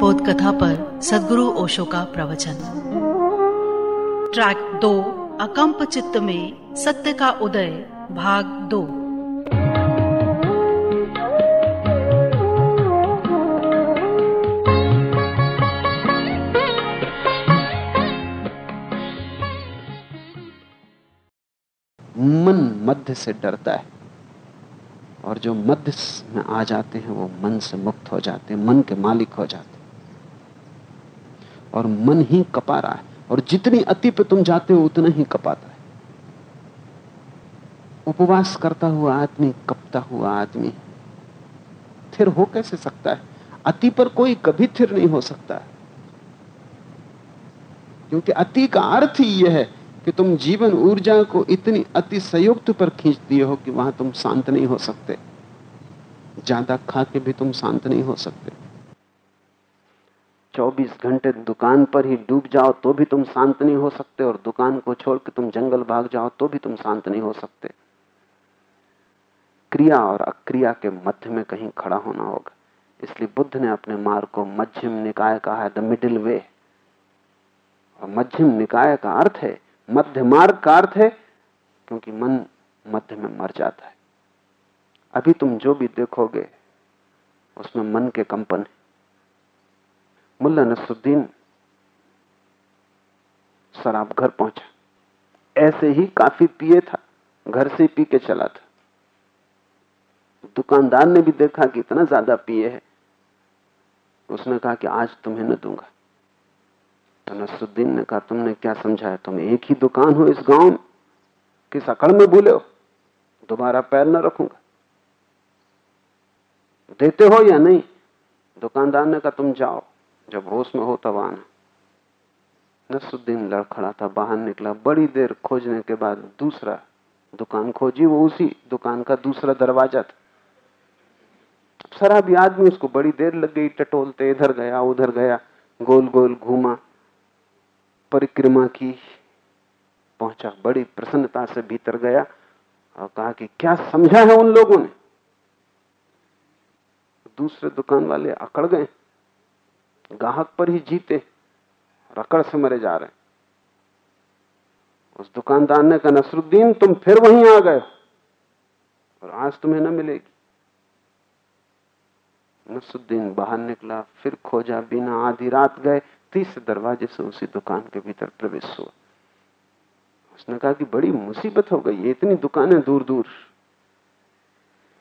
बोध कथा पर सदगुरु ओशो का प्रवचन। ट्रैक दो, अकंप चित्त में सत्य का उदय, भाग दो। मन मध्य से डरता है और जो मध्य में आ जाते हैं, वो मन से मुक्त हो जाते हैं, मन के मालिक हो जाते हैं। और मन ही कपा रहा है। और जितनी अति पे तुम जाते हो, उतना ही कपाता है। उपवास करता हुआ आदमी, कपता हुआ आदमी, थिर हो कैसे सकता है? अति पर कोई कभी थिर नहीं हो सकता। क्योंकि अति का अर्थ ही यह है कि तुम जीवन ऊर्जा को इतनी अति संयुक्त पर खींच दिए हो कि वहाँ तुम शांत नहीं हो सकते। ज़्यादा खा के भी तुम शांत नहीं हो सकते। 24 घंटे दुकान पर ही डूब जाओ तो भी तुम शांत नहीं हो सकते, और दुकान को छोड़ के तुम जंगल भाग जाओ तो भी तुम शांत नहीं हो सकते। क्रिया और अक्रिया के मध्य में कहीं खड़ा होना होगा। इसलिए बुद्ध ने अपने मार्ग को मध्यम निकाय कहा है द मिडिल वे और मध्यम निकाय का अर्थ है, मध्य मार्ग का अर्थ है, क्योंकि मन मध्य में मर जाता है। अभी तुम जो भी देखोगे, उसमें मन के कंपन है। मुल्ला नसरुद्दीन शराब घर पहुँचा। ऐसे ही काफ़ी पिए था, घर से पी के चला था। दुकानदार ने भी देखा कि इतना ज़्यादा पिए है। उसने कहा कि आज तुम्हें न दूँगा। तो नसरुद्दीन ने कहा, तुमने क्या समझा है तुम एक ही दुकान हो इस गाँव में? किस अकड़ में भूले हो? दोबारा पैर न रखूँगा। देते हो या नहीं? दुकानदार ने कहा, तुम जाओ। जब होश में हो तब आना। लड़खड़ा था, बाहर निकला। बड़ी देर खोजने के बाद दूसरा दुकान खोजी, वो उसी दुकान का दूसरा दरवाज़ा था। शराबी आदमी उसको बड़ी देर लग गई, टटोलते, इधर गया, उधर गया गोल गोल घूमा, परिक्रमा की, पहुँचा, बड़ी प्रसन्नता से भीतर गया और कहा कि क्या समझा है उन लोगों ने? दूसरे दुकान वाले अकड़ गए। ग्राहक पर ही जीते, रकड़ से मरे जा रहे उस दुकानदार ने कहा, नसरुद्दीन, तुम फिर वहीं आ गए और आज तुम्हें न मिलेगी। नसरुद्दीन बाहर निकला, फिर खोजा बिना आधी रात गए, तीसरे दरवाजे से उसी दुकान के भीतर प्रवेश हुआ। उसने कहा कि बड़ी मुसीबत हो गई इतनी दुकानें दूर दूर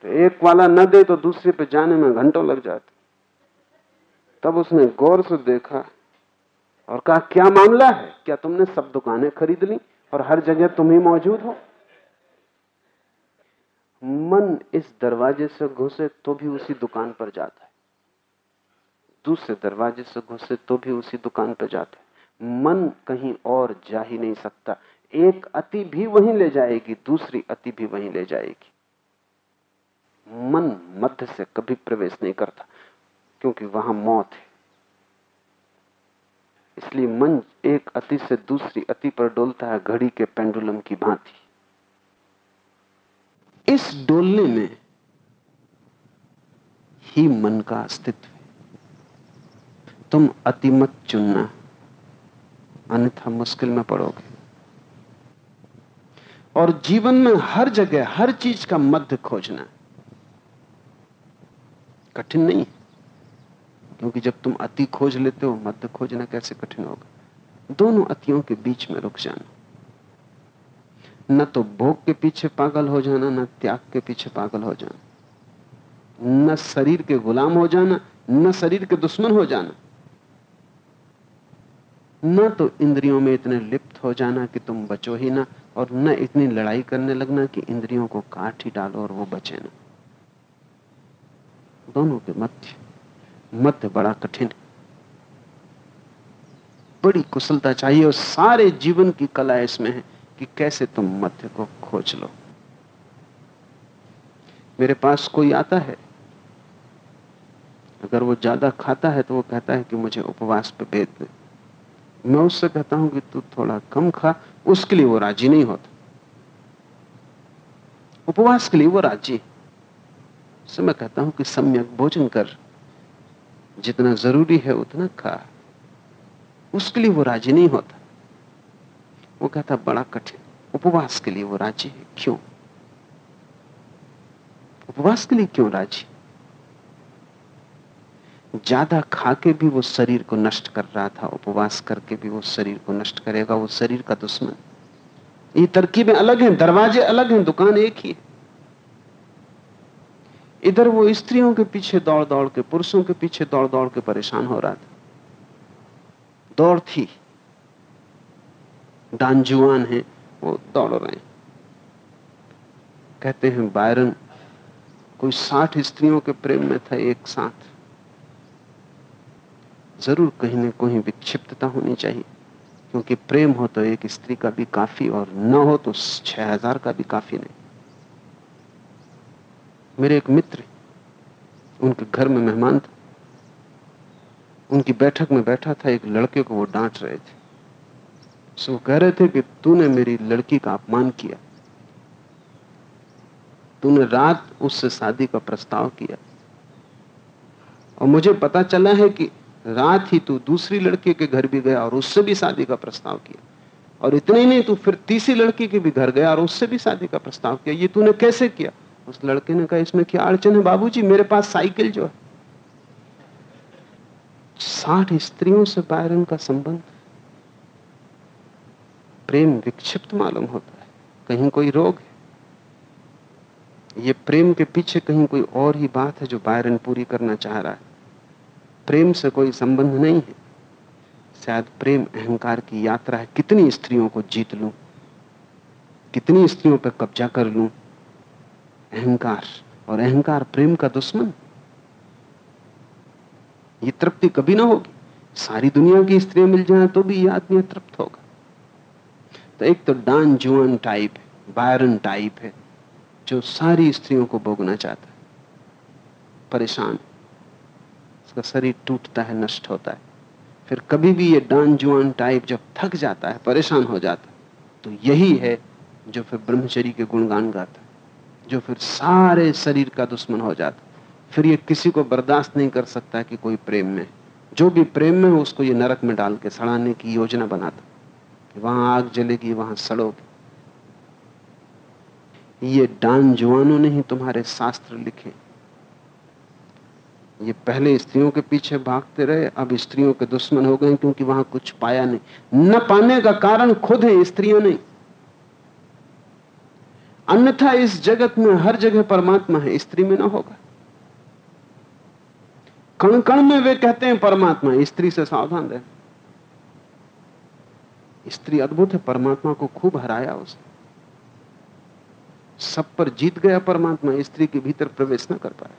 तो एक वाला न दे तो दूसरे पे जाने में घंटों लग जाते। तब उसने गौर से देखा और कहा, क्या मामला है? क्या तुमने सब दुकानें खरीद ली और हर जगह तुम ही मौजूद हो? मन इस दरवाजे से घुसे तो भी उसी दुकान पर जाता है। दूसरे दरवाजे से घुसे तो भी उसी दुकान पर जाता है। मन कहीं और जा ही नहीं सकता। एक अति भी वहीं ले जाएगी, दूसरी अति भी वहीं ले जाएगी। मन मध्य से कभी प्रवेश नहीं करता। क्योंकि वहाँ मौत है। इसलिए मन एक अति से दूसरी अति पर डोलता है घड़ी के पेंडुलम की भांति। इस डोलने में ही मन का अस्तित्व है। तुम अति मत चुनना अन्यथा मुश्किल में पड़ोगे। और जीवन में हर जगह हर चीज़ का मध्य खोजना कठिन नहीं क्योंकि जब तुम अति खोज लेते हो मध्य खोजना कैसे कठिन होगा? दोनों अतियों के बीच में रुक जाना। न तो भोग के पीछे पागल हो जाना, न त्याग के पीछे पागल हो जाना। न शरीर के गुलाम हो जाना, न शरीर के दुश्मन हो जाना। न तो इंद्रियों में इतने लिप्त हो जाना कि तुम बचो ही ना, और न इतनी लड़ाई करने लगना कि इंद्रियों को काट ही डालो और वो बचे ना। दोनों के मध्य। मध्य बड़ा कठिन। है बड़ी कुशलता चाहिए और सारे जीवन की कला इसमें है कि कैसे तुम मध्य को खोज लो। मेरे पास कोई आता है? अगर वो ज़्यादा खाता है तो वो कहता है कि मुझे उपवास पे भेज दे। मैं उससे कहता हूँ कि तू थोड़ा कम खा, उसके लिए वो राज़ी नहीं होता। उपवास के लिए वो राज़ी। से मैं कहता हूँ कि सम्यक भोजन कर। जितना ज़रूरी है उतना खा। उसके लिए वो राज़ी नहीं होता। वो कहता, बड़ा कठिन। उपवास के लिए वो राज़ी है। क्यों? उपवास के लिए क्यों राज़ी? ज़्यादा खा के भी वो शरीर को नष्ट कर रहा था, उपवास करके भी वो शरीर को नष्ट करेगा, वो शरीर का दुश्मन। ये तरकीबें अलग हैं, दरवाजे अलग हैं, दुकान एक ही है। इधर वो स्त्रियों के पीछे दौड़ दौड़ के, पुरुषों के पीछे दौड़ दौड़ के परेशान हो रहा था। दौड़ थी। डांजुआन है, वो दौड़ रहे हैं। कहते हैं, बायरन, कोई साठ स्त्रियों के प्रेम में था एक साथ। ज़रूर कहीं ना कहीं विक्षिप्तता होनी चाहिए, क्योंकि प्रेम हो तो एक स्त्री का भी काफ़ी और न हो तो छह हज़ार का भी काफ़ी नहीं। मेरे एक मित्र उनके घर में मेहमान था। उनकी बैठक में बैठा था, एक लड़के को वो डांट रहे थे। सो वो कह रहे थे कि तूने मेरी लड़की का अपमान किया। तूने रात उससे शादी का प्रस्ताव किया। और मुझे पता चला है कि रात ही तू दूसरी लड़की के घर भी गया और उससे भी शादी का प्रस्ताव किया। और इतने ही नहीं, तू फिर तीसरी लड़की के भी घर गया और उससे भी शादी का प्रस्ताव किया। ये तूने कैसे किया? उस लड़के ने कहा, इसमें क्या अड़चन है बाबूजी? मेरे पास साइकिल जो है। साठ स्त्रियों से बायरन का संबंध प्रेम विक्षिप्त मालूम होता है। कहीं कोई रोग है। ये प्रेम के पीछे कहीं कोई और ही बात है जो बायरन पूरी करना चाह रहा है। प्रेम से कोई संबंध नहीं है। शायद प्रेम अहंकार की यात्रा है। कितनी स्त्रियों को जीत लूँ? कितनी स्त्रियों पर कब्जा कर लूँ? अहंकार और अहंकार प्रेम का दुश्मन। ये तृप्ति कभी ना होगी। सारी दुनिया की स्त्रियाँ मिल जाए तो भी ये आदमी तृप्त होगा। तो एक तो डान जुआन टाइप है, बायरन टाइप है, जो सारी स्त्रियों को भोगना चाहता है। परेशान। उसका शरीर टूटता है, नष्ट होता है। फिर कभी भी ये डान जुआन टाइप जब थक जाता है, परेशान हो जाता है तो यही है जो फिर ब्रह्मचरी के गुणगान गाता है। जो फिर सारे शरीर का दुश्मन हो जाता। फिर ये किसी को बर्दाश्त नहीं कर सकता कि कोई प्रेम में जो भी प्रेम में हो, उसको ये नरक में डाल के सड़ाने की योजना बनाता। कि वहाँ आग जलेगी, वहाँ सड़ोगे। ये डान जुआनों ने ही तुम्हारे शास्त्र लिखे। ये पहले स्त्रियों के पीछे भागते रहे, अब स्त्रियों के दुश्मन हो गए, क्योंकि वहाँ कुछ पाया नहीं। न पाने का कारण खुद है, स्त्रियों नहीं। अन्यथा इस जगत में हर जगह परमात्मा है, स्त्री में ना होगा। कण कण में वे कहते हैं परमात्मा, स्त्री से सावधान रहे। स्त्री अद्भुत है, परमात्मा को खूब हराया उसने। सब पर जीत गया परमात्मा, स्त्री के भीतर प्रवेश ना कर पाया।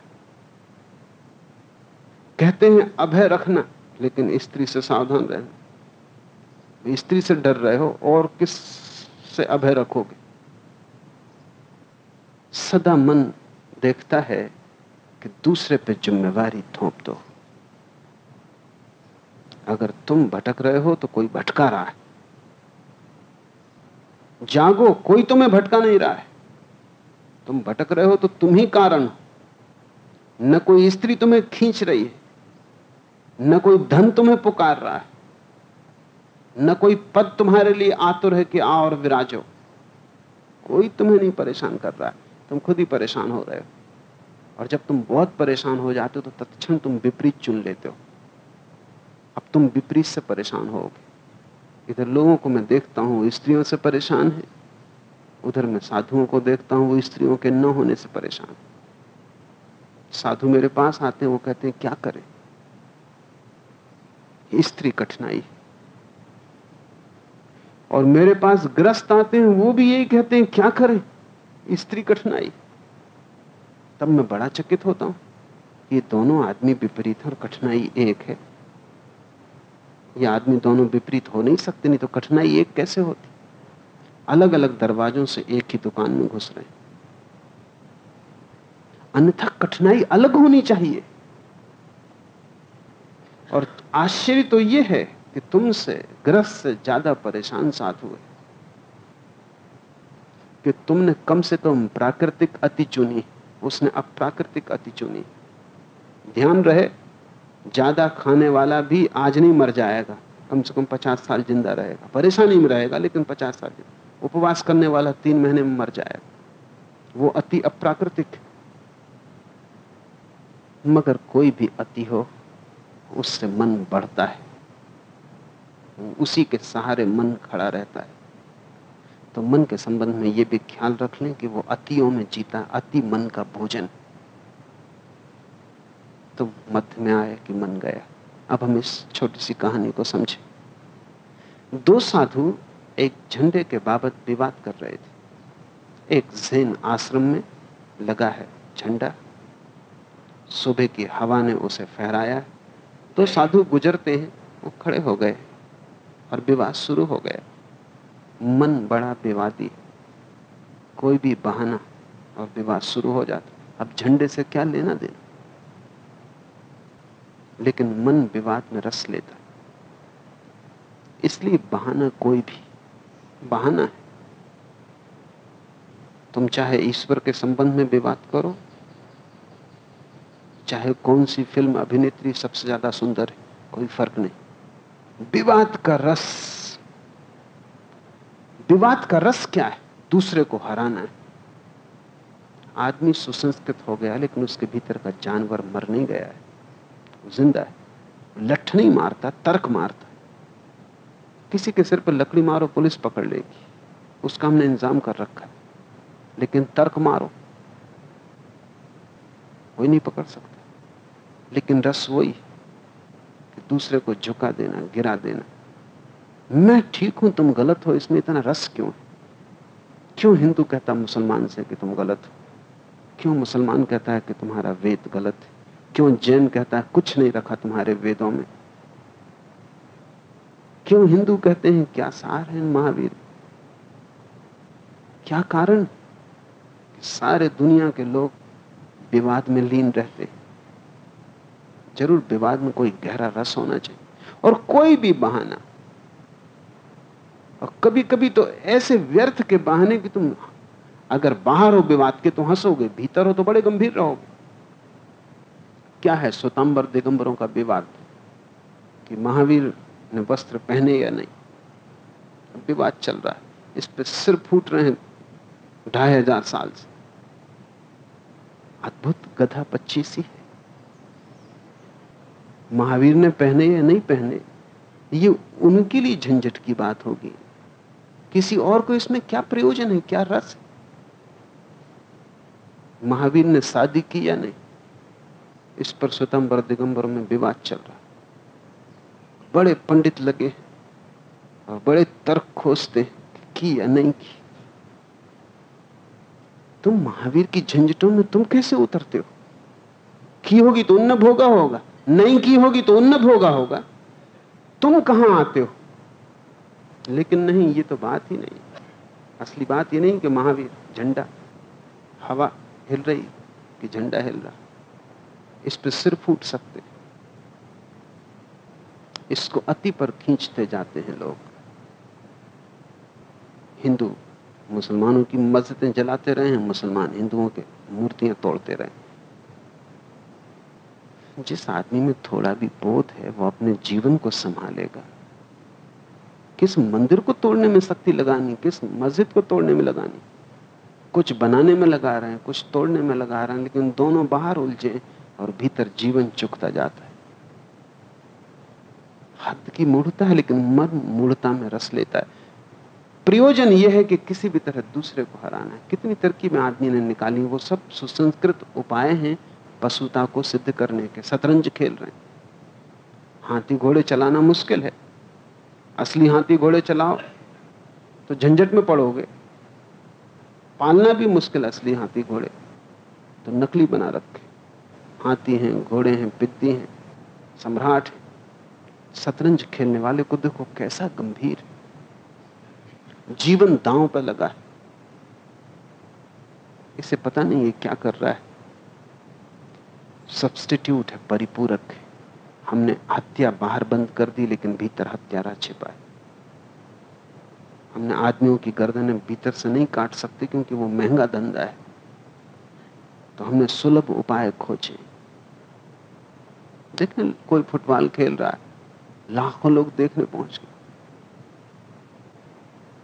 कहते हैं अभय रखना, लेकिन स्त्री से सावधान रहना। स्त्री से डर रहे हो और किस से अभय रखोगे? सदा मन देखता है कि दूसरे पे जिम्मेवारी थोप दो। अगर तुम भटक रहे हो तो कोई भटका रहा है। जागो, कोई तुम्हें भटका नहीं रहा है। तुम भटक रहे हो तो तुम ही कारण हो। न कोई स्त्री तुम्हें खींच रही है, न कोई धन तुम्हें पुकार रहा है, न कोई पद तुम्हारे लिए आतुर है कि आ और विराजो। कोई तुम्हें नहीं परेशान कर रहा है। तुम खुद ही परेशान हो रहे हो। और जब तुम बहुत परेशान हो जाते हो तो तत्क्षण तुम विपरीत चुन लेते हो। अब तुम विपरीत से परेशान होगे। इधर लोगों को मैं देखता हूँ, स्त्रियों से परेशान है। उधर मैं साधुओं को देखता हूँ, वो स्त्रियों के न होने से परेशान। साधु मेरे पास आते हैं, वो कहते हैं, क्या करें? स्त्री कठिनाई और मेरे पास ग्रस्त आते हैं, वो भी यही कहते हैं, क्या करें? स्त्री कठिनाई। तब मैं बड़ा चकित होता हूँ। ये दोनों आदमी विपरीत और कठिनाई एक है। ये आदमी दोनों विपरीत हो नहीं सकते, नहीं तो कठिनाई एक कैसे होती? अलग अलग दरवाजों से एक ही दुकान में घुस रहे अन्यथा कठिनाई अलग होनी चाहिए। और आश्चर्य तो यह है कि तुमसे, ग्रस्त से ज़्यादा परेशान साथ हुए। कि तुमने कम से कम प्राकृतिक अति चुनी, उसने अप्राकृतिक अति चुनी। ध्यान रहे, ज़्यादा खाने वाला भी आज नहीं मर जाएगा, कम से कम पचास साल ज़िंदा रहेगा। परेशानी में रहेगा, लेकिन पचास साल उपवास करने वाला तीन महीने में मर जाएगा। वो अति अप्राकृतिक। मगर कोई भी अति हो, उससे मन बढ़ता है। उसी के सहारे मन खड़ा रहता है। तो मन के संबंध में यह भी ख्याल रख लें कि वो अतियों में जीता, अति मन का भोजन। तो मध्य में आया कि मन गया। अब हम इस छोटी सी कहानी को समझें। दो साधु एक झंडे के बाबत विवाद कर रहे थे। एक जैन आश्रम में लगा है झंडा। सुबह की हवा ने उसे फहराया। तो साधु गुजरते हैं, वो खड़े हो गए और विवाद शुरू हो गया। मन बड़ा विवादी है। कोई भी बहाना और विवाद शुरू हो जाता अब झंडे से क्या लेना देना? लेकिन मन विवाद में रस लेता इसलिए बहाना कोई भी बहाना है। तुम चाहे ईश्वर के संबंध में विवाद करो, चाहे कौन सी फ़िल्म अभिनेत्री सबसे ज़्यादा सुंदर है, कोई फ़र्क नहीं। विवाद का रस विवाद का रस क्या है? दूसरे को हराना है। आदमी सुसंस्कृत हो गया, लेकिन उसके भीतर का जानवर मर नहीं गया है। ज़िंदा है। लठ नहीं मारता, तर्क मारता किसी के सिर पर लकड़ी मारो, पुलिस पकड़ लेगी। उसका हमने इंतज़ाम कर रखा है। लेकिन तर्क मारो। कोई नहीं पकड़ सकता। लेकिन रस वही कि दूसरे को झुका देना, गिरा देना। मैं ठीक हूँ, तुम गलत हो, इसमें इतना रस क्यों है? क्यों हिंदू कहता मुसलमान से कि तुम गलत हो? क्यों मुसलमान कहता है कि तुम्हारा वेद गलत है? क्यों जैन कहता है, कुछ नहीं रखा तुम्हारे वेदों में? क्यों हिंदू कहते हैं, क्या सार है महावीर? क्या कारण? सारे दुनिया के लोग विवाद में लीन रहते ज़रूर विवाद में कोई गहरा रस होना चाहिए, और कोई भी बहाना और कभी कभी तो ऐसे व्यर्थ के बहाने कि तुम अगर बाहर हो विवाद के तो हंसोगे, भीतर हो तो बड़े गंभीर रहोगे। क्या है स्वतंबर दिगंबरों का विवाद? कि महावीर ने वस्त्र पहने या नहीं? विवाद चल रहा है। इस पर सिर फूट रहे हैं ढाई हज़ार साल से। अद्भुत गधा पच्चीसी है। महावीर ने पहने या नहीं पहने? ये उनके लिए झंझट की बात होगी। किसी और को इसमें क्या प्रयोजन है, क्या रस है? महावीर ने शादी की या नहीं? इस पर स्वतंबर दिगंबर में विवाद चल रहा। बड़े पंडित लगे और बड़े तर्क खोजते की या नहीं की। तुम महावीर की झंझटों में तुम कैसे उतरते हो? की होगी तो उन्न भोगा होगा, नहीं की होगी तो उन्न भोगा होगा। तुम कहाँ आते हो? लेकिन नहीं, ये तो बात ही नहीं। असली बात ये नहीं कि महावीर, झंडा, हवा हिल रही कि झंडा हिल रहा। इस पर सिर फूट सकते। इसको अति पर खींचते जाते हैं लोग। हिंदू, मुसलमानों की मस्जिदें जलाते रहे हैं, मुसलमान हिंदुओं के मूर्तियाँ तोड़ते रहे। जिस आदमी में थोड़ा भी बोध है, वो अपने जीवन को संभालेगा। किस मंदिर को तोड़ने में शक्ति लगानी, किस मस्जिद को तोड़ने में लगानी। कुछ बनाने में लगा रहे हैं, कुछ तोड़ने में लगा रहे हैं, लेकिन दोनों बाहर उलझे और भीतर जीवन चुकता जाता है। हद की मूढ़ता है, लेकिन मर्म मूढ़ता में रस लेता है। प्रयोजन यह है कि किसी भी तरह दूसरे को हराना है। कितनी तरकीबें आदमी ने निकाली, वो सब सुसंस्कृत उपाय हैं पशुता को सिद्ध करने के। शतरंज खेल रहे हैं। हाथी घोड़े चलाना मुश्किल है। असली हाथी घोड़े चलाओ तो झंझट में पड़ोगे। पालना भी मुश्किल असली हाथी घोड़े। तो नकली बना रखे। हाथी हैं, घोड़े हैं पिद्दी हैं, सम्राट हैं। शतरंज खेलने वाले को देखो कैसा गंभीर। जीवन दांव पर लगा है। इसे पता नहीं ये क्या कर रहा है। सब्सटीट्यूट है, परिपूरक है। हमने हत्या बाहर बंद कर दी, लेकिन भीतर हत्यारा छिपा है हमने आदमियों की गर्दनें भीतर से नहीं काट सकते, क्योंकि वो महँगा धंधा है। तो हमने सुलभ उपाय खोजे। देखने, कोई फुटबॉल खेल रहा है। लाखों लोग देखने पहुँच गए।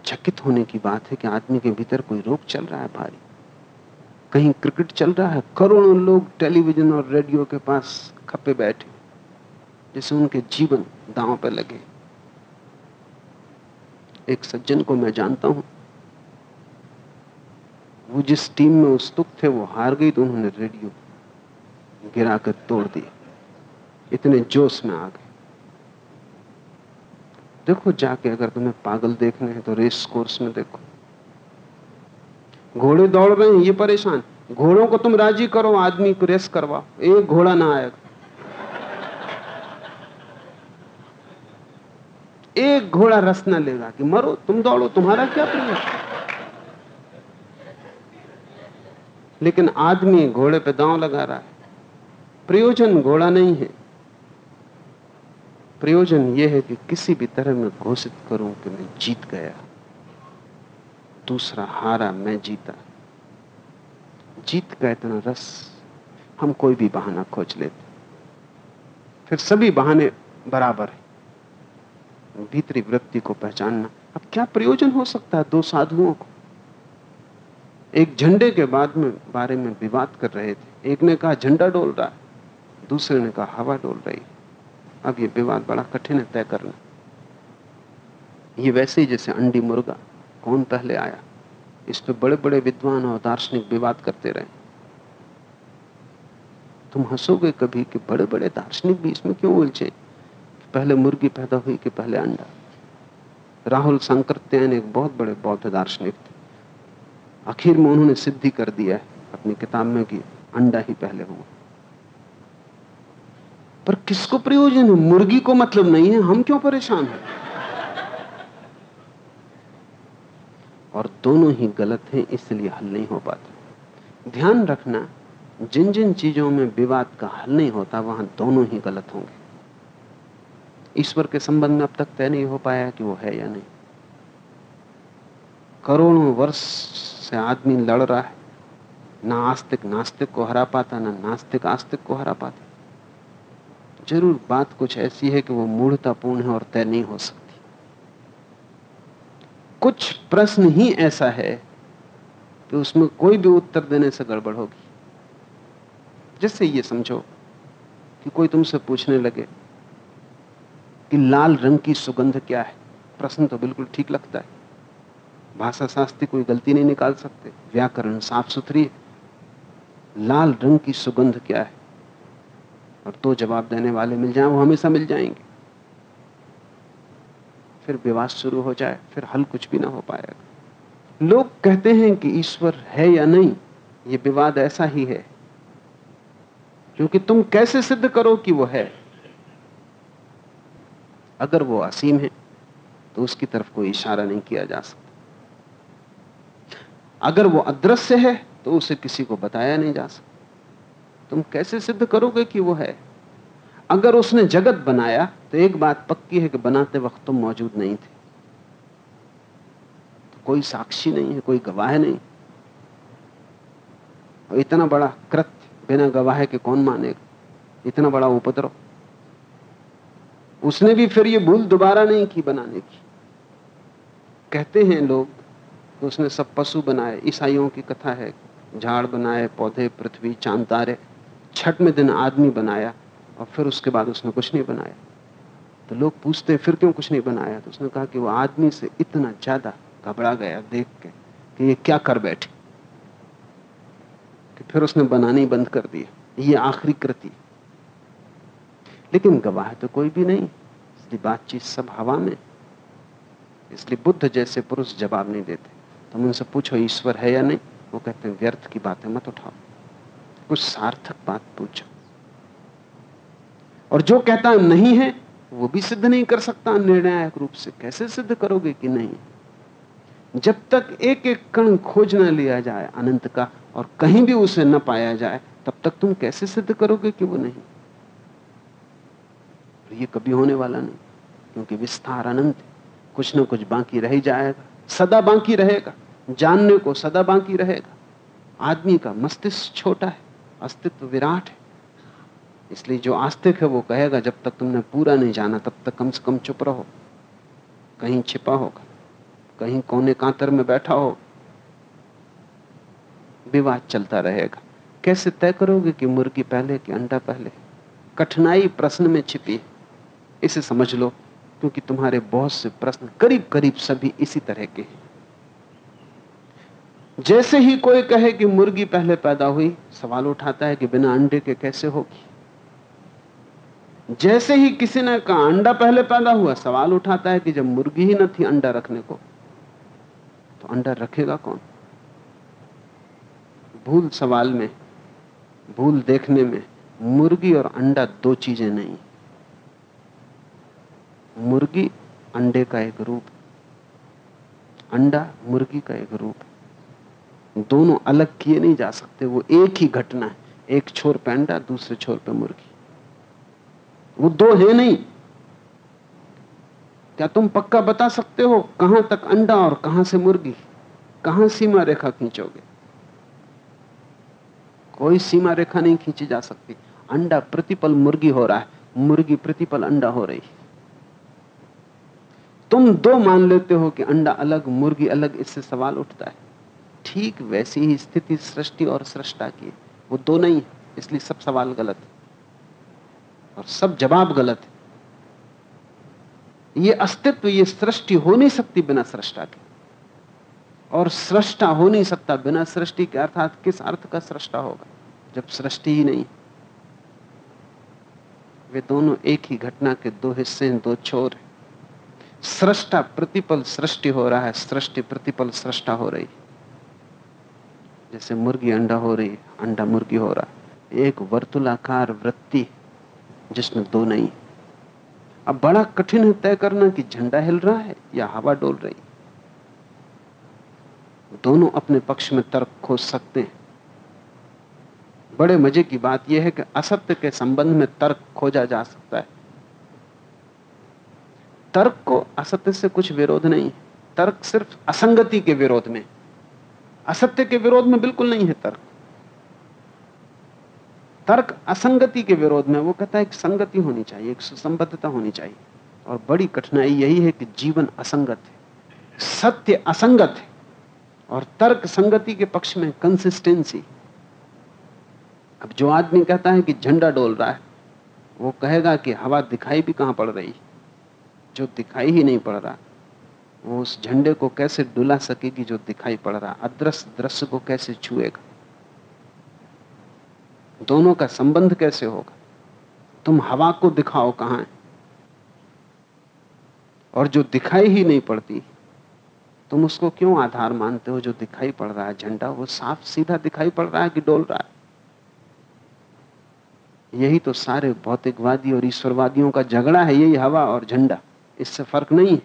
चकित होने की बात है कि आदमी के भीतर कोई रोग चल रहा है भारी कहीं क्रिकेट चल रहा है, करोड़ों लोग टेलीविज़न और रेडियो के पास खपे बैठे। जैसे उनके जीवन दांव पर लगे। एक सज्जन को मैं जानता हूँ। वो जिस टीम में उत्सुक थे, वो हार गई तो उन्होंने रेडियो गिराकर तोड़ दिया। इतने जोश में आ गए। देखो जाके अगर तुम्हें पागल देखने हैं तो रेस कोर्स में देखो। घोड़े दौड़ रहे हैं, ये परेशान। घोड़ों को तुम राज़ी करो, आदमी को रेस करवाओ। एक घोड़ा ना आएगा एक घोड़ा रस न लेगा कि मरो, तुम दौड़ो, तुम्हारा क्या प्रयोजन लेकिन आदमी घोड़े पे दांव लगा रहा है। प्रयोजन घोड़ा नहीं है। प्रयोजन यह है कि किसी भी तरह मैं घोषित करूँ कि मैं जीत गया। दूसरा हारा मैं जीता। जीत का इतना रस, हम कोई भी बहाना खोज लेते। फिर सभी बहाने बराबर है। भीतरी वृत्ति को पहचानना। अब क्या प्रयोजन हो सकता है दो साधुओं को? एक झंडे के बाद में बारे में विवाद कर रहे थे। एक ने कहा, झंडा डोल रहा है। दूसरे ने कहा, हवा डोल रही अब ये विवाद बड़ा कठिन है तय करना। ये वैसे ही जैसे अंडी मुर्गा। कौन पहले आया? इस पे बड़े बड़े विद्वान और दार्शनिक विवाद करते रहे। तुम हंसोगे कभी कि बड़े बड़े दार्शनिक भी इसमें क्यों उलझे? पहले मुर्गी पैदा हुई कि पहले अंडा। राहुल संकृत्यन एक बहुत बड़े बौद्ध दार्शनिक थे। आखिर में उन्होंने सिद्धि कर दिया है, अपनी किताब में कि अंडा ही पहले हुआ। पर किसको प्रयोजन है? मुर्गी को मतलब नहीं है, हम क्यों परेशान हैं? और दोनों ही गलत हैं, इसलिए हल नहीं हो पाता। ध्यान रखना जिन जिन चीज़ों में विवाद का हल नहीं होता, वहाँ दोनों ही गलत होंगे। ईश्वर के संबंध में अब तक तय नहीं हो पाया कि वो है या नहीं। करोड़ों वर्ष से आदमी लड़ रहा है। ना आस्तिक, नास्तिक को हरा पाता, ना नास्तिक, आस्तिक को हरा पाता। ज़रूर बात कुछ ऐसी है कि वो मूढ़तापूर्ण है और तय नहीं हो सकती। कुछ प्रश्न ही ऐसा है कि उसमें कोई भी उत्तर देने से गड़बड़ होगी। जैसे ये समझो कि कोई तुमसे पूछने लगे कि लाल रंग की सुगंध क्या है? प्रश्न तो बिल्कुल ठीक लगता है। भाषा शास्त्री कोई गलती नहीं निकाल सकते। व्याकरण साफ़ सुथरी है। लाल रंग की सुगंध क्या है? और तो जवाब देने वाले मिल जाए, वो हमेशा मिल जाएँगे। फिर विवाद शुरू हो जाए, फिर हल कुछ भी ना हो पाएगा। लोग कहते हैं कि ईश्वर है या नहीं, ये विवाद ऐसा ही है। क्योंकि तुम कैसे सिद्ध करो कि वो है? अगर वो असीम है तो उसकी तरफ़ कोई इशारा नहीं किया जा सकता। अगर वो अदृश्य है तो उसे किसी को बताया नहीं जा सकता। तुम कैसे सिद्ध करोगे कि वो है? अगर उसने जगत बनाया तो एक बात पक्की है कि बनाते वक्त तुम मौजूद नहीं थे। तो कोई साक्षी नहीं है, कोई गवाह नहीं। और इतना बड़ा कृत्य बिना गवाह के कौन मानेगा? इतना बड़ा उपद्रव। उसने भी फिर ये भूल दोबारा नहीं की बनाने की। कहते हैं लोग कि उसने सब पशु बनाए, ईसाइयों की कथा है, झाड़ बनाए, पौधे, पृथ्वी, चाँद, तारे, छठ में दिन आदमी बनाया, और फिर उसके बाद उसने कुछ नहीं बनाया। तो लोग पूछते फिर क्यों कुछ नहीं बनाया? तो उसने कहा कि वो आदमी से इतना ज़्यादा घबरा गया देख के, कि ये क्या कर बैठे। कि फिर उसने बनाना बंद कर दिया ये आखिरी कृति। लेकिन गवाह तो कोई भी नहीं। इसलिए बातचीत सब हवा में। इसलिए बुद्ध जैसे पुरुष जवाब नहीं देते। तुम तो उनसे पूछो, ईश्वर है या नहीं? वो कहते हैं, व्यर्थ की बातें मत उठाओ। कुछ सार्थक बात पूछो। और जो कहता नहीं है, वो भी सिद्ध नहीं कर सकता निर्णायक रूप से। कैसे सिद्ध करोगे कि नहीं? जब तक एक एक कण खोज न लिया जाए अनंत का और कहीं भी उसे न पाया जाए, तब तक तुम कैसे सिद्ध करोगे कि वो नहीं? ये कभी होने वाला नहीं, क्योंकि विस्तार अनंत कुछ ना कुछ बाकी रह जाएगा, सदा बाकी रहेगा, जानने को सदा बाकी रहेगा। आदमी का मस्तिष्क छोटा है, अस्तित्व विराट है। इसलिए जो आस्तिक है वो कहेगा, जब तक तुमने पूरा नहीं जाना, तब तक कम से कम चुप रहो। कहीं छिपा होगा, कहीं कोने कांतर में बैठा हो विवाद चलता रहेगा। कैसे तय करोगे कि मुर्गी पहले कि अंडा पहले? कठिनाई प्रश्न में छिपी है। इसे समझ लो, क्योंकि तुम्हारे बहुत से प्रश्न करीब करीब सभी इसी तरह के हैं। जैसे ही कोई कहे कि मुर्गी पहले पैदा हुई, सवाल उठाता है कि बिना अंडे के कैसे होगी? जैसे ही किसी ने कहा, अंडा पहले पैदा हुआ, सवाल उठाता है कि जब मुर्गी ही न थी अंडा रखने को तो अंडा रखेगा कौन? भूल सवाल में, भूल देखने में, मुर्गी और अंडा दो चीज़ें नहीं। मुर्गी अंडे का एक रूप। अंडा मुर्गी का एक रूप। दोनों अलग किए नहीं जा सकते, वो एक ही घटना है। एक छोर पे अंडा, दूसरे छोर पे मुर्गी। वो दो है नहीं। क्या तुम पक्का बता सकते हो कहाँ तक अंडा और कहाँ से मुर्गी? कहाँ सीमा रेखा खींचोगे? कोई सीमा रेखा नहीं खींची जा सकती। अंडा प्रतिपल मुर्गी हो रहा है। मुर्गी प्रतिपल अंडा हो रही तुम दो मान लेते हो कि अंडा अलग, मुर्गी अलग, इससे सवाल उठता है। ठीक वैसी ही स्थिति सृष्टि और सृष्टा की वो दो नहीं है, इसलिए सब सवाल गलत है। और सब जवाब गलत है। ये अस्तित्व, ये सृष्टि हो नहीं सकती बिना सृष्टा के। और सृष्टा हो नहीं सकता बिना सृष्टि के, अर्थात किस अर्थ का सृष्टा होगा? जब सृष्टि ही नहीं वे दोनों एक ही घटना के दो हिस्से हैं, दो छोर हैं। सृष्टा प्रतिपल सृष्टि हो रहा है, सृष्टि प्रतिपल सृष्टा हो रही जैसे मुर्गी अंडा हो रही अंडा मुर्गी हो रहा एक वर्तुलाकार वृत्ति जिसमें दो नहीं अब बड़ा कठिन है तय करना कि झंडा हिल रहा है या हवा डोल रही दोनों अपने पक्ष में तर्क खोज सकते हैं। बड़े मज़े की बात यह है कि असत्य के संबंध में तर्क खोजा जा सकता है। तर्क को असत्य से कुछ विरोध नहीं तर्क सिर्फ़ असंगति के विरोध में। असत्य के विरोध में बिल्कुल नहीं है तर्क। तर्क असंगति के विरोध में, वो कहता है कि संगति होनी चाहिए, एक सुसंबद्धता होनी चाहिए। और बड़ी कठिनाई यही है कि जीवन असंगत है। सत्य असंगत है। और तर्क संगति के पक्ष में कंसिस्टेंसी अब जो आदमी कहता है कि झंडा डोल रहा है, वो कहेगा कि हवा दिखाई भी कहाँ पड़ रही जो दिखाई ही नहीं पड़ रहा, वो उस झंडे को कैसे डुला सकेगी जो दिखाई पड़ रहा, अदृश्य दृश्य को कैसे छुएगा? दोनों का संबंध कैसे होगा? तुम हवा को दिखाओ कहाँ है? और जो दिखाई ही नहीं पड़ती, तुम उसको क्यों आधार मानते हो जो दिखाई पड़ रहा है? झंडा वो साफ़ सीधा दिखाई पड़ रहा है कि डोल रहा है? यही तो सारे भौतिकवादी और ईश्वरवादियों का झगड़ा है, यही हवा और झंडा। इससे फ़र्क नहीं है।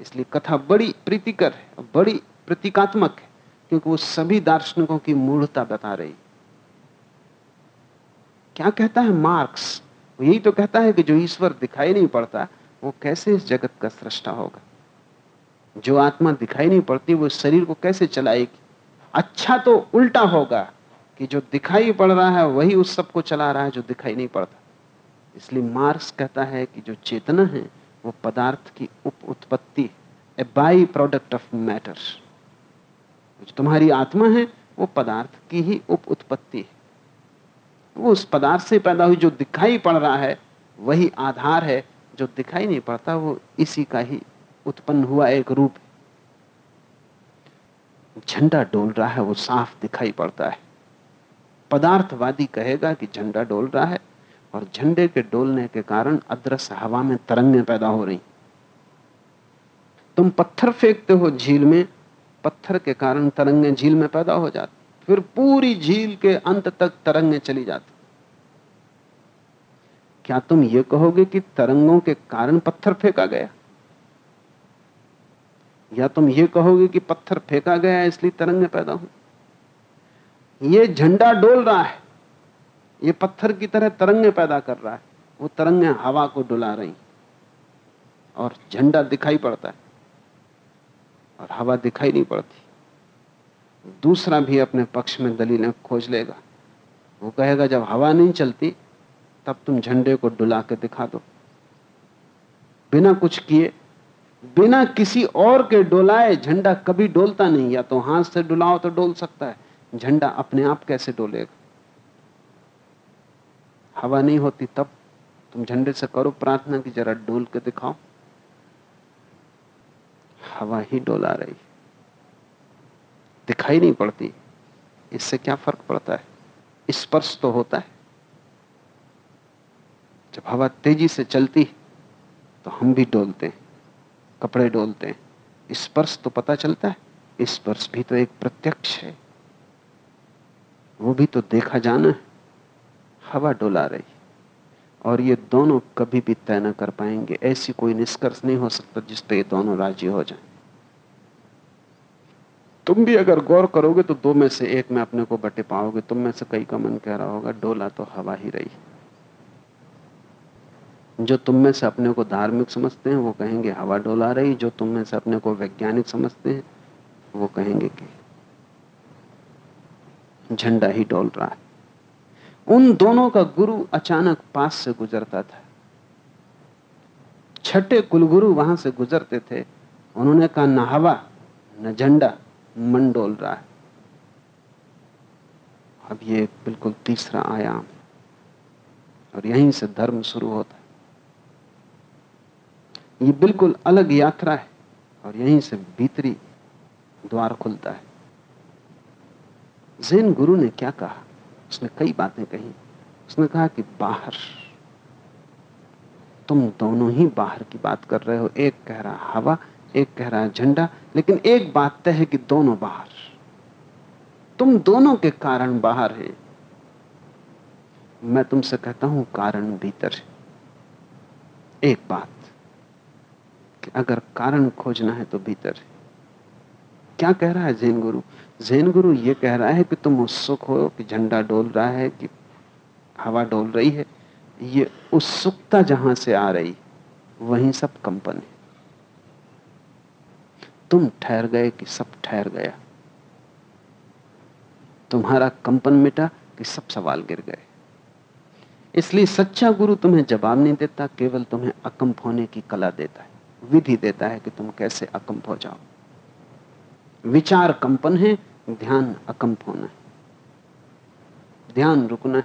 इसलिए कथा बड़ी प्रीतिकर है बड़ी प्रतीकात्मक है, क्योंकि वो सभी दार्शनिकों की मूढ़ता बता रही क्या कहता है मार्क्स? यही तो कहता है कि जो ईश्वर दिखाई नहीं पड़ता, वो कैसे इस जगत का सृष्टा होगा? जो आत्मा दिखाई नहीं पड़ती, वो शरीर को कैसे चलाएगी? अच्छा तो उल्टा होगा कि जो दिखाई पड़ रहा है, वही उस सबको चला रहा है जो दिखाई नहीं पड़ता। इसलिए मार्क्स कहता है कि जो चेतना है वो पदार्थ की उप उत्पत्ति a byproduct of matter जो तुम्हारी आत्मा है, वो पदार्थ की ही उप उत्पत्ति है। वो उस पदार्थ से पैदा हुई जो दिखाई पड़ रहा है, वही आधार है। जो दिखाई नहीं पड़ता, वो इसी का ही उत्पन्न हुआ एक रूप झंडा डोल रहा है, वो साफ़ दिखाई पड़ता है। पदार्थवादी कहेगा कि झंडा डोल रहा है और झंडे के डोलने के कारण अदृश्य हवा में तरंगें पैदा हो रही। तुम पत्थर फेंकते हो झील में, पत्थर के कारण तरंगें झील में पैदा हो जाती। फिर पूरी झील के अंत तक तरंगें चली जाती। क्या तुम ये कहोगे कि तरंगों के कारण पत्थर फेंका गया? या तुम ये कहोगे कि पत्थर फेंका गया इसलिए तरंगें पैदा हुई? ये झंडा डोल रहा है। ये पत्थर की तरह तरंगें पैदा कर रहा है। वो तरंगें हवा को डुला रही और झंडा दिखाई पड़ता है और हवा दिखाई नहीं पड़ती। दूसरा भी अपने पक्ष में दलीलें खोज लेगा। वो कहेगा, जब हवा नहीं चलती, तब तुम झंडे को डुला के दिखा दो। बिना कुछ किए, बिना किसी और के डोलाए झंडा कभी डोलता नहीं, या तो हाथ से डुलाओ तो डोल सकता है। झंडा अपने आप कैसे डोलेगा? हवा नहीं होती तब तुम झंडे से करो प्रार्थना की, जरा डोल के दिखाओ। हवा ही डोला रही। दिखाई नहीं पड़ती। इससे क्या फ़र्क पड़ता है? स्पर्श तो होता है। जब हवा तेज़ी से चलती तो हम भी डोलते हैं, कपड़े डोलते हैं। स्पर्श तो पता चलता है। स्पर्श भी तो एक प्रत्यक्ष है। वो भी तो देखा जाना है। हवा डोला रही। और ये दोनों कभी भी तय न कर पाएँगे। ऐसी कोई निष्कर्ष नहीं हो सकता जिस पे ये दोनों राज़ी हो जाएँ। तुम भी अगर गौर करोगे तो दो में से एक में अपने को बटे पाओगे। तुम में से कई का मन कह रहा होगा, डोला तो हवा ही रही। जो तुम में से अपने को धार्मिक समझते हैं, वो कहेंगे, हवा डोला रही। जो तुम में से अपने को वैज्ञानिक समझते हैं, वो कहेंगे कि, झंडा ही डोल रहा है। उन दोनों का गुरु अचानक पास से गुजरता था। छठे कुलगुरु वहाँ से गुजरते थे। उन्होंने कहा, न हवा, न झंडा मन डोल रहा है। अब ये बिल्कुल तीसरा आयाम। और यहीं से धर्म शुरू होता है। ये बिल्कुल अलग यात्रा है और यहीं से भीतरी द्वार खुलता है। जैन गुरु ने क्या कहा? उसने कई बातें कही। उसने कहा कि बाहर, तुम दोनों ही बाहर की बात कर रहे हो। एक कह रहा हवा, एक कह रहा झंडा, लेकिन एक बात तय है कि दोनों बाहर। तुम दोनों के कारण बाहर हैं। मैं तुमसे कहता हूँ, कारण भीतर है। एक बात, कि अगर कारण खोजना है तो भीतर है। क्या कह रहा है जैन गुरु? जैन गुरु ये कह रहा है कि तुम उत्सुक हो कि झंडा डोल रहा है, कि हवा डोल रही है, ये उत्सुकता जहाँ से आ रही, वहीं सब कंपन है। तुम ठहर गए कि सब ठहर गया। तुम्हारा कंपन मिटा कि सब सवाल गिर गए। इसलिए सच्चा गुरु तुम्हें जवाब नहीं देता, केवल तुम्हें अकंप होने की कला देता है, विधि देता है कि तुम कैसे अकंप हो जाओ। विचार कंपन है ध्यान अकंप होना है। ध्यान रुकना है।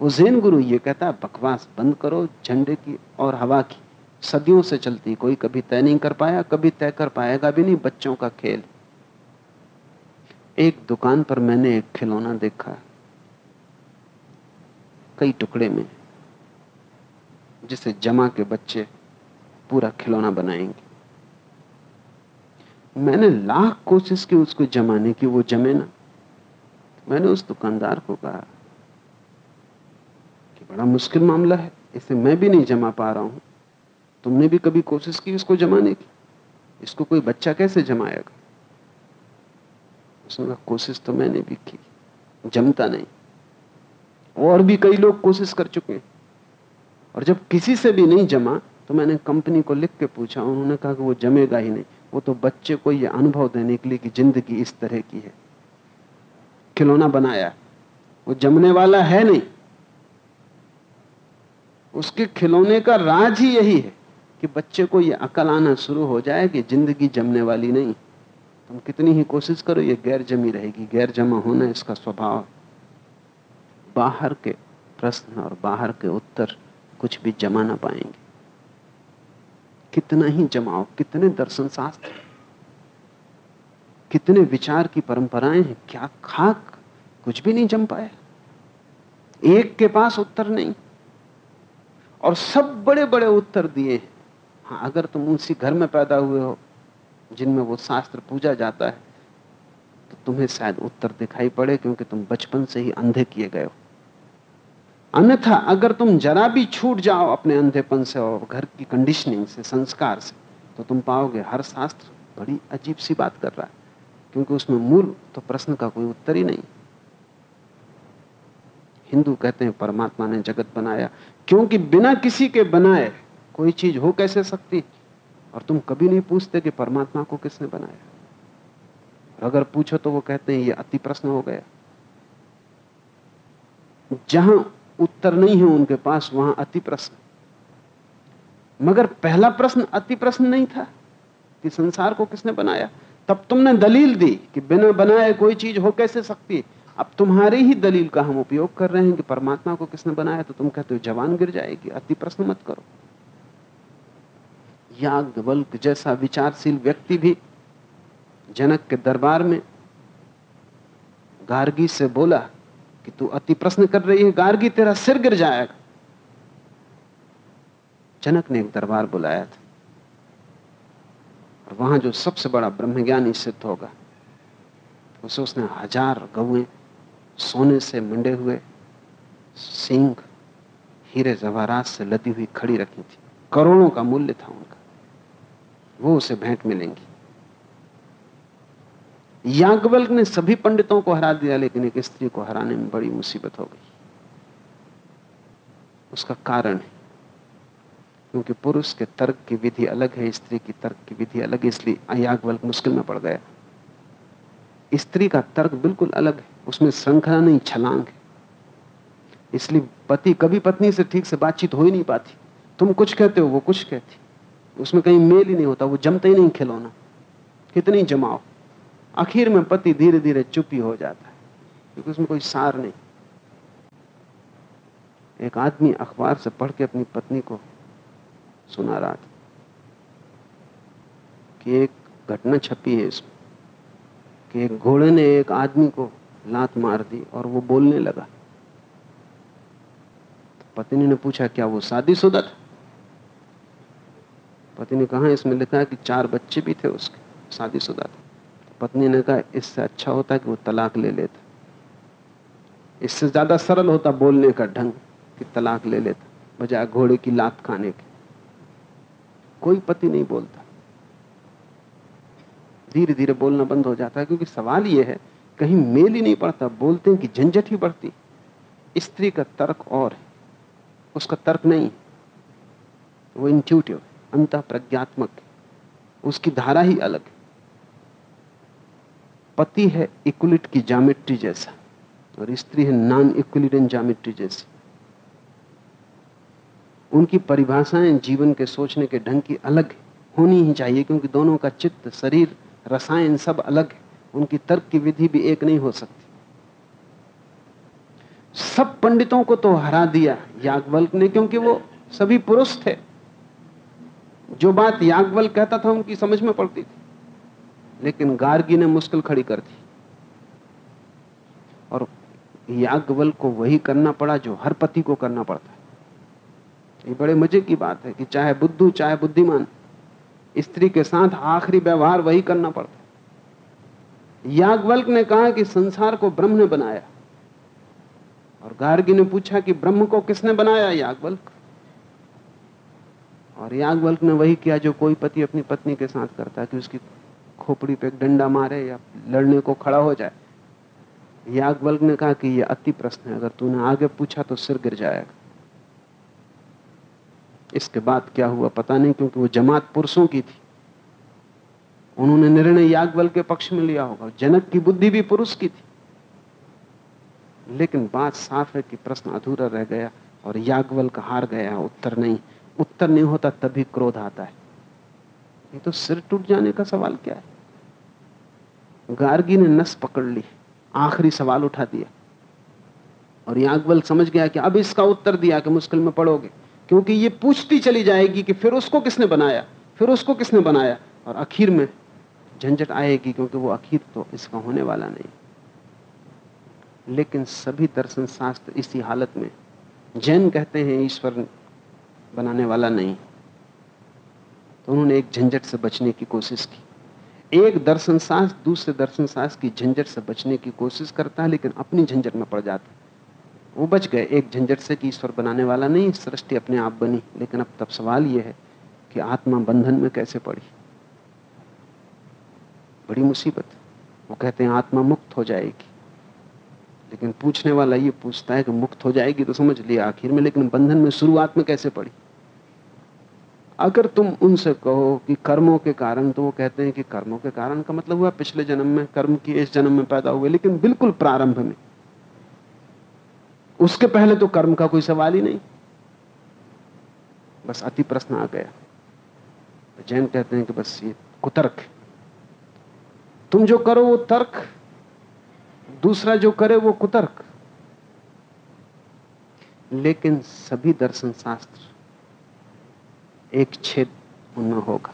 वो जैन गुरु ये कहता है, बकवास बंद करो, झंडे की और हवा की। सदियों से चलती, कोई कभी तय नहीं कर पाया, कभी तय कर पाएगा भी नहीं, बच्चों का खेल। एक दुकान पर मैंने एक खिलौना देखा, कई टुकड़े में, जिसे जमा के बच्चे पूरा खिलौना बनाएँगे। मैंने लाख कोशिश की उसको जमाने की, वो जमे ना। मैंने उस दुकानदार को कहा कि बड़ा मुश्किल मामला है, इसे मैं भी नहीं जमा पा रहा हूँ। तुमने भी कभी कोशिश की इसको जमाने की? इसको कोई बच्चा कैसे जमाएगा? उसने कहा, कोशिश तो मैंने भी की, जमता नहीं। और भी कई लोग कोशिश कर चुके हैं। और जब किसी से भी नहीं जमा तो मैंने कंपनी को लिख के पूछा उन्होंने कहा कि वो जमेगा ही नहीं। वो तो बच्चे को ये अनुभव देने के लिए कि ज़िंदगी इस तरह की है। खिलौना बनाया। वो जमने वाला है नहीं। उसके खिलौने का राज ही यही है कि बच्चे को यह अकल आना शुरू हो जाए कि ज़िंदगी जमने वाली नहीं। तुम कितनी ही कोशिश करो, ये गैर जमी रहेगी। गैर जमा होना इसका स्वभाव बाहर के प्रश्न और बाहर के उत्तर कुछ भी जमा ना पाएँगे। कितना ही जमाओ, कितने दर्शन शास्त्र कितने विचार की परंपराएँ हैं, क्या खाक कुछ भी नहीं जम पाया। एक के पास उत्तर नहीं। और सब बड़े बड़े उत्तर दिए हैं। हाँ अगर तुम उसी घर में पैदा हुए हो, जिनमें वो शास्त्र पूजा जाता है तो तुम्हें शायद उत्तर दिखाई पड़े, क्योंकि तुम बचपन से ही अंधे किए गए हो। अन्यथा अगर तुम जरा भी छूट जाओ अपने अंधेपन से और घर की कंडीशनिंग से, संस्कार से तो तुम पाओगे हर शास्त्र बड़ी अजीब सी बात कर रहा है। क्योंकि उसमें मूल तो प्रश्न का कोई उत्तर ही नहीं। हिंदू कहते हैं, परमात्मा ने जगत बनाया। क्योंकि बिना किसी के बनाए कोई चीज़ हो कैसे सकती? और तुम कभी नहीं पूछते कि परमात्मा को किसने बनाया। अगर पूछो तो वो कहते हैं, ये अति प्रश्न हो गया। जहाँ उत्तर नहीं है उनके पास, वहाँ अति प्रश्न। मगर पहला प्रश्न अति प्रश्न नहीं था कि संसार को किसने बनाया। तब तुमने दलील दी कि बिना बनाए कोई चीज़ हो कैसे सकती है। अब तुम्हारी ही दलील का हम उपयोग कर रहे हैं कि परमात्मा को किसने बनाया तो तुम कहते हो जवान गिर जाएगी। अति प्रश्न मत करो। याज्ञवल्क जैसा विचारशील व्यक्ति भी जनक के दरबार में गार्गी से बोला कि तू अति प्रश्न कर रही है, गार्गी, तेरा सिर गिर जाएगा। जनक ने एक दरबार बुलाया था। और वहाँ जो सबसे बड़ा ब्रह्मज्ञानी सिद्ध होगा, उसे उसने हज़ार गवे सोने से मंडे हुए सिंह हीरे जवाहरात से लदी हुई खड़ी रखी थी। करोड़ों का मूल्य था उनका। वो उसे भेंट मिलेंगी। याज्ञवल्क ने सभी पंडितों को हरा दिया, लेकिन एक स्त्री को हराने में बड़ी मुसीबत हो गई। उसका कारण है, क्योंकि पुरुष के तर्क की विधि अलग है, स्त्री की तर्क की विधि अलग है, इसलिए याज्ञवल्क मुश्किल में पड़ गया। स्त्री का तर्क बिल्कुल अलग है, उसमें श्रृंखला नहीं, छलांग है। इसलिए पति, कभी पत्नी से ठीक से बातचीत हो ही नहीं पाती। तुम कुछ कहते हो, वो कुछ कहती। उसमें कहीं मेल ही नहीं होता, वो जमता ही नहीं खिलौना। कितनी जमाओ। आखिर में पति धीरे धीरे चुप ही हो जाता है, क्योंकि उसमें कोई सार नहीं। एक आदमी अखबार से पढ़ के अपनी पत्नी को सुना रहा था कि एक घटना छपी है इसमें, कि एक घोड़े ने एक आदमी को लात मार दी और वो बोलने लगा। तो पत्नी ने पूछा, क्या वो शादीशुदा था? पति ने कहा, इसमें लिखा है कि चार बच्चे भी थे उसके, शादीशुदा था। पत्नी ने कहा, इससे अच्छा होता कि वो तलाक ले लेता। इससे ज़्यादा सरल होता बोलने का ढंग कि तलाक ले लेता, बजाय घोड़े की लात खाने के। कोई पति नहीं बोलता। धीरे धीरे बोलना बंद हो जाता है, क्योंकि सवाल यह है, कहीं मेल ही नहीं पड़ता, बोलते हैं कि झंझट ही बढ़ती। स्त्री का तर्क और है, उसका तर्क नहीं। वो इंट्यूटिव अंत प्रज्ञात्मक उसकी धारा ही अलग है। पति है इक्वलिट की जामेट्री जैसा, और स्त्री है नॉन इक्वलिटन जामेट्री जैसी। उनकी परिभाषाएँ जीवन के सोचने के ढंग की अलग होनी ही चाहिए, क्योंकि दोनों का चित्त, शरीर, रसायन सब अलग है। उनकी तर्क की विधि भी एक नहीं हो सकती। सब पंडितों को तो हरा दिया याज्ञवल्क ने, क्योंकि वो सभी पुरुष थे। जो बात याज्ञवल्क कहता था उनकी समझ में पड़ती थी। लेकिन गार्गी ने मुश्किल खड़ी कर दी। और याज्ञवल्क को वही करना पड़ा जो हर पति को करना पड़ता है। ये बड़े मज़े की बात है कि चाहे बुद्धू, चाहे बुद्धिमान, स्त्री के साथ आखिरी व्यवहार वही करना पड़ता है। याज्ञवल्क ने कहा कि संसार को ब्रह्म ने बनाया। और गार्गी ने पूछा कि ब्रह्म को किसने बनाया याज्ञवल्क और याज्ञवल्क ने वही किया जो कोई पति अपनी पत्नी के साथ करता है कि उसकी खोपड़ी पे एक डंडा मारे या लड़ने को खड़ा हो जाए। याज्ञवल्क ने कहा कि यह अति प्रश्न है, अगर तूने आगे पूछा तो सिर गिर जाएगा। इसके बाद क्या हुआ पता नहीं, क्योंकि वो जमात पुरुषों की थी। उन्होंने निर्णय याज्ञवल के पक्ष में लिया होगा जनक की बुद्धि भी पुरुष की थी। लेकिन बात साफ़ है कि प्रश्न अधूरा रह गया, और याज्ञवल का हार गया, उत्तर नहीं। उत्तर नहीं होता तभी क्रोध आता है। ये तो सिर टूट जाने का सवाल क्या है? गार्गी ने नस पकड़ ली, आखिरी सवाल उठा दिया। और याज्ञवल समझ गया कि अब इसका उत्तर दिया कि मुश्किल में पड़ोगे, क्योंकि ये पूछती चली जाएगी कि फिर उसको किसने बनाया, फिर उसको किसने बनाया? और आखिर में झंझट आएगी क्योंकि वो आखिर तो इसका होने वाला नहीं। लेकिन सभी दर्शन शास्त्र इसी हालत में, जैन कहते हैं ईश्वर बनाने वाला नहीं। तो उन्होंने एक झंझट से बचने की कोशिश की। एक दर्शन शास्त्र दूसरे दर्शन शास्त्र की झंझट से बचने की कोशिश करता है, लेकिन अपनी झंझट में पड़ जाता है। वो बच गए। एक झंझट से कि ईश्वर बनाने वाला नहीं, सृष्टि अपने आप बनी। लेकिन अब तब सवाल यह है कि आत्मा बंधन में कैसे पड़ी? बड़ी मुसीबत। वो कहते हैं, आत्मा मुक्त हो जाएगी। लेकिन पूछने वाला ये पूछता है कि मुक्त हो जाएगी तो समझ लिया आखिर में, लेकिन बंधन में शुरुआत में कैसे पड़ी? अगर तुम उनसे कहो कि कर्मों के कारण तो वो कहते हैं कि कर्मों के कारण का मतलब हुआ पिछले जन्म में, कर्म की इस जन्म में पैदा हुए, लेकिन बिल्कुल प्रारंभ में। उसके पहले तो कर्म का कोई सवाल ही नहीं। बस अति प्रश्न आ गया। तो जैन कहते हैं कि बस ये कुतर्क तुम जो करो वो तर्क, दूसरा जो करे वो कुतर्क। लेकिन सभी दर्शन शास्त्र एक छेद उनमें होगा।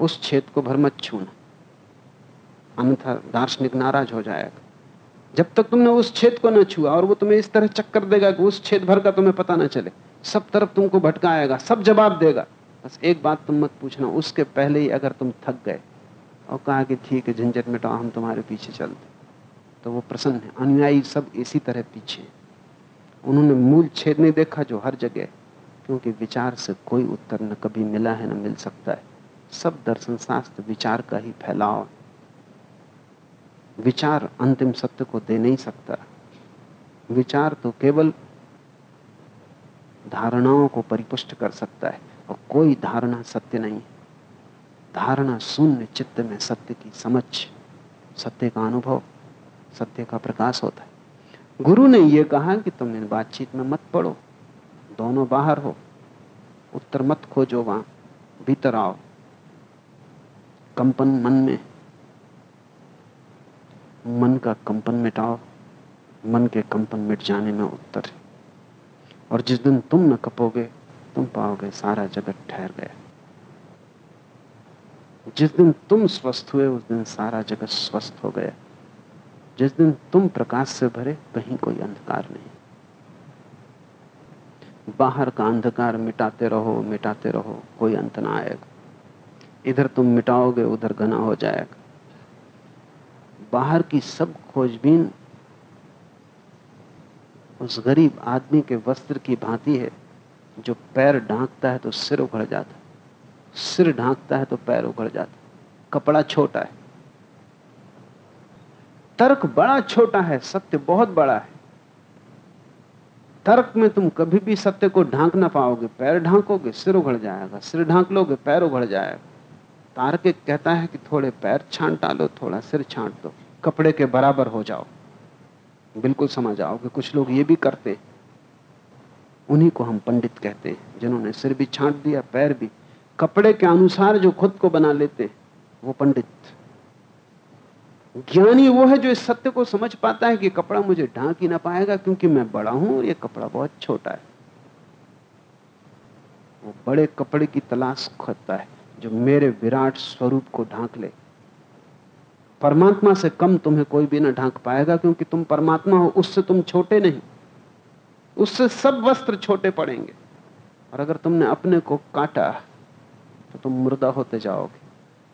उस छेद को भर मत छूना। अन्यथा दार्शनिक नाराज़ हो जाएगा। जब तक तुमने उस छेद को न छुआ और वो तुम्हें इस तरह चक्कर देगा कि उस छेद भर का तुम्हें पता ना चले, सब तरफ़ तुमको भटकाएगा, सब जवाब देगा। बस एक बात तुम मत पूछना, उसके पहले ही अगर तुम थक गए और कहा कि ठीक है, झंझट मिटाओ, हम तुम्हारे पीछे चलते तो वो प्रसन्न है। अनुयायी सब इसी तरह पीछे उन्होंने मूल छेद नहीं देखा जो हर जगह क्योंकि विचार से कोई उत्तर न कभी मिला है, न मिल सकता है। सब दर्शन शास्त्र विचार का ही फैलाव विचार अंतिम सत्य को दे नहीं सकता। विचार तो केवल धारणाओं को परिपुष्ट कर सकता है, और कोई धारणा सत्य नहीं है। धारणा शून्य चित्त में सत्य की समझ, सत्य का अनुभव, सत्य का प्रकाश होता है। गुरु ने यह कहा कि तुम इन बातचीत में मत पड़ो। दोनों बाहर हो, उत्तर मत खोजो वहाँ, भीतर आओ। कंपन मन में, मन का कंपन मिटाओ, मन के कंपन मिट जाने में उत्तर है। और जिस दिन तुम न कपोगे, तुम पाओगे सारा जगत ठहर गया। जिस दिन तुम स्वस्थ हुए, उस दिन सारा जगत स्वस्थ हो गया। जिस दिन तुम प्रकाश से भरे कहीं कोई अंधकार नहीं। बाहर का अंधकार मिटाते रहो मिटाते रहो, कोई अंत ना आएगा। इधर तुम मिटाओगे, उधर घना हो जाएगा। बाहर की सब खोजबीन उस गरीब आदमी के वस्त्र की भांति है, जो पैर ढांकता है तो सिर उखड़ जाता सिर ढांकता है तो पैर उखड़ जाता कपड़ा छोटा है। तर्क बड़ा छोटा है, सत्य बहुत बड़ा है। तर्क में तुम कभी भी सत्य को ढांक ना पाओगे, पैर ढांकोगे, सिर उघड़ जाएगा, सिर ढांक लोगे, पैर उघड़ जाएगा। तार्किक कहता है कि थोड़े पैर छांट डालो, थोड़ा सिर छांट दो, कपड़े के बराबर हो जाओ। बिल्कुल समझ आओ कि कुछ लोग ये भी करते उन्हीं को हम पंडित कहते हैं, जिन्होंने सिर भी छांट दिया, पैर भी। कपड़े के अनुसार जो खुद को बना लेते वो पंडित ज्ञानी वो है जो इस सत्य को समझ पाता है कि कपड़ा मुझे ढांक ही ना पाएगा क्योंकि मैं बड़ा हूँ और ये कपड़ा बहुत छोटा है। वो बड़े कपड़े की तलाश करता है जो मेरे विराट स्वरूप को ढांक ले। परमात्मा से कम तुम्हें कोई भी ना ढांक पाएगा क्योंकि तुम परमात्मा हो, उससे तुम छोटे नहीं। उससे सब वस्त्र छोटे पड़ेंगे। और अगर तुमने अपने को काटा तो तुम मुर्दा होते जाओगे।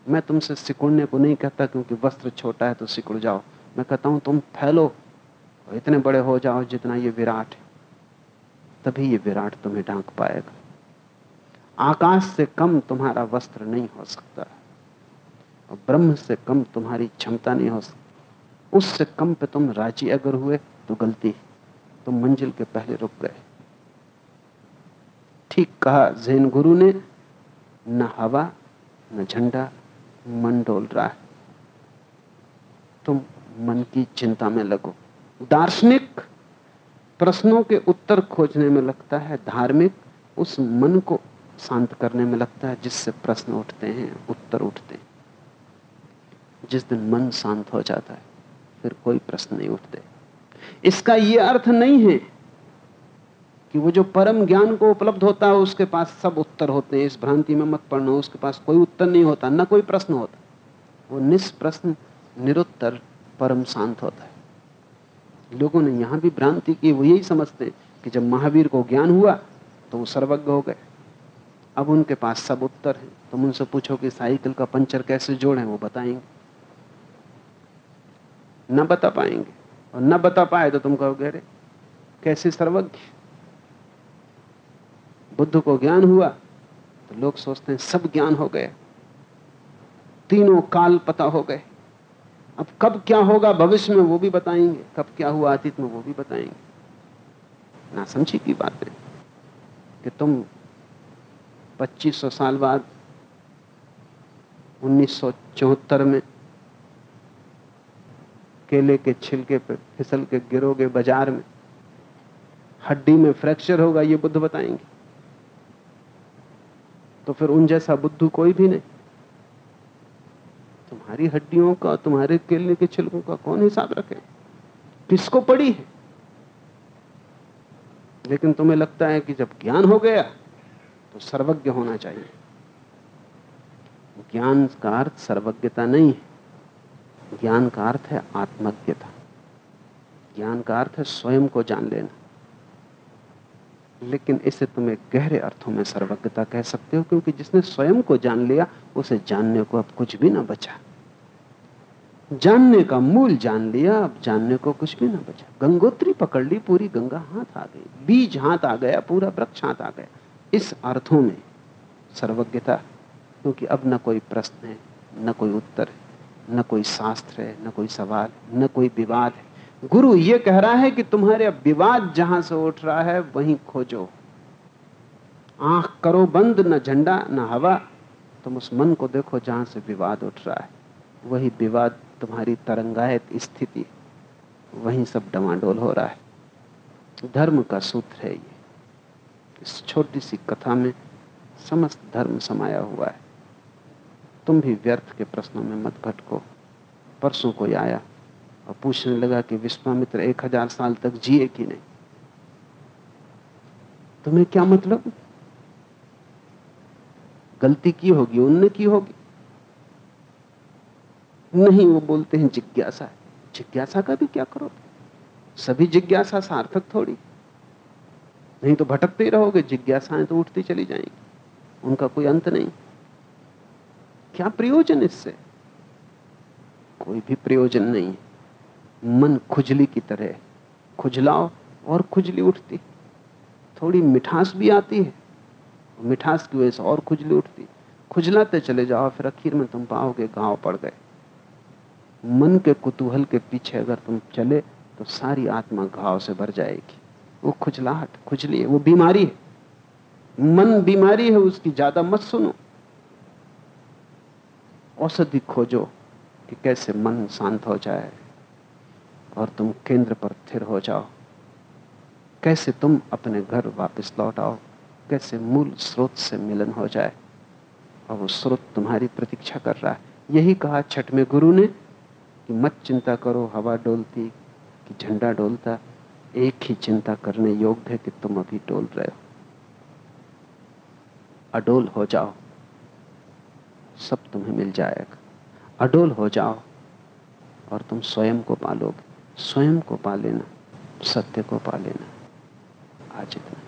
मैं तुमसे सिकुड़ने को नहीं कहता क्योंकि वस्त्र छोटा है तो सिकुड़ जाओ। मैं कहता हूँ, तुम फैलो और इतने बड़े हो जाओ जितना ये विराट है। तभी ये विराट तुम्हें ढांक पाएगा। आकाश से कम तुम्हारा वस्त्र नहीं हो सकता और ब्रह्म से कम तुम्हारी क्षमता नहीं हो सकती। उससे कम पे तुम राज़ी अगर हुए तो गलती तुम मंजिल के पहले रुक गए। ठीक कहा जैन गुरु ने, न हवा, न झंडा मन डोल रहा है। तुम मन की चिंता में लगो। दार्शनिक प्रश्नों के उत्तर खोजने में लगता है, धार्मिक उस मन को शांत करने में लगता है, जिससे प्रश्न उठते हैं, उत्तर उठते हैं। जिस दिन मन शांत हो जाता है, फिर कोई प्रश्न नहीं उठते। इसका यह अर्थ नहीं है कि वो जो परम ज्ञान को उपलब्ध होता है, उसके पास सब उत्तर होते हैं। इस भ्रांति में मत पढ़ना उसके पास कोई उत्तर नहीं होता, न कोई प्रश्न होता। वो निष्प्रश्न, निरुत्तर, परम शांत होता है। लोगों ने यहाँ भी भ्रांति की, वो यही समझते कि जब महावीर को ज्ञान हुआ तो वो सर्वज्ञ हो गए। अब उनके पास सब उत्तर है। तुम उनसे पूछो कि साइकिल का पंचर कैसे जोड़े, वो बताएँगे। न बता पाएँगे। और न बता पाए तो तुम कहोगे, अरे, कैसे सर्वज्ञ? बुद्ध को ज्ञान हुआ तो लोग सोचते हैं, सब ज्ञान हो गया। तीनों काल पता हो गए। अब कब क्या होगा भविष्य में वो भी बताएँगे, कब क्या हुआ अतीत में वो भी बताएँगे। ना समझी की बात है कि तुम 2500 साल बाद 1974 में केले के छिलके पे, फिसल के गिरोगे बाज़ार में, हड्डी में फ्रैक्चर होगा, ये बुद्ध बताएँगे। तो फिर उन जैसा बुद्धू कोई भी नहीं। तुम्हारी हड्डियों का, तुम्हारे केले के छिलकों का कौन हिसाब रखे? किसको पड़ी है? लेकिन तुम्हें लगता है कि जब ज्ञान हो गया तो सर्वज्ञ होना चाहिए। ज्ञान का अर्थ सर्वज्ञता नहीं है। ज्ञान का अर्थ है आत्मज्ञता। ज्ञान का अर्थ है स्वयं को जान लेना। लेकिन इसे तुम एक गहरे अर्थों में सर्वज्ञता कह सकते हो, क्योंकि जिसने स्वयं को जान लिया, उसे जानने को अब कुछ भी ना बचा। जानने का मूल जान लिया, अब जानने को कुछ भी ना बचा। गंगोत्री पकड़ ली पूरी, गंगा हाथ आ गई, बीज हाथ आ गया, पूरा वृक्ष हाथ आ गया। इस अर्थों में सर्वज्ञता, क्योंकि अब न कोई प्रश्न है, न कोई उत्तर है, न कोई शास्त्र है, न कोई सवाल, न कोई विवाद है। गुरु ये कह रहा है कि तुम्हारे विवाद जहाँ से उठ रहा है, वहीं खोजो। आँख करो बंद, न झंडा, न हवा। तुम उस मन को देखो जहाँ से विवाद उठ रहा है। वही विवाद तुम्हारी तरंगायत स्थिति, वहीं सब डमाडोल हो रहा है। धर्म का सूत्र है ये। इस छोटी सी कथा में समस्त धर्म समाया हुआ है। तुम भी व्यर्थ के प्रश्नों में मत भटको। परसों कोई आया। और पूछने लगा कि विश्वामित्र एक हज़ार साल तक जिए कि नहीं? तुम्हें क्या मतलब? गलती की होगी, उनने की होगी। नहीं, वो बोलते हैं जिज्ञासा। जिज्ञासा का भी क्या करो सभी जिज्ञासा सार्थक थोड़ी। नहीं तो भटकते ही रहोगे, जिज्ञासाएँ तो उठती चली जाएँगी। उनका कोई अंत नहीं। क्या प्रयोजन इससे? कोई भी प्रयोजन नहीं। है मन खुजली की तरह खुजलाओ और खुजली उठती। थोड़ी मिठास भी आती है। मिठास की वजह से और खुजली उठती। खुजलाते चले जाओ, फिर आखिर में तुम पाओगे गाँव पड़ गए। मन के कुतूहल के पीछे अगर तुम चले तो सारी आत्मा घाव से भर जाएगी। वो खुजलाहट, खुजली है, वो बीमारी है। मन बीमारी है, उसकी ज़्यादा मत सुनो। औषधि खोजो कि कैसे मन शांत हो जाए। और तुम केंद्र पर स्थिर हो जाओ। कैसे तुम अपने घर वापस लौट आओ? कैसे मूल स्रोत से मिलन हो जाए? और वो स्रोत तुम्हारी प्रतीक्षा कर रहा है। यही कहा छठ में गुरु ने कि मत चिंता करो, हवा डोलती कि झंडा डोलता। एक ही चिंता करने योग्य है कि तुम अभी डोल रहे हो। अडोल हो जाओ। सब तुम्हें मिल जाएगा। अडोल हो जाओ और तुम स्वयं को पालोगे। स्वयं को पा लेना सत्य को पा लेना। आज इतना।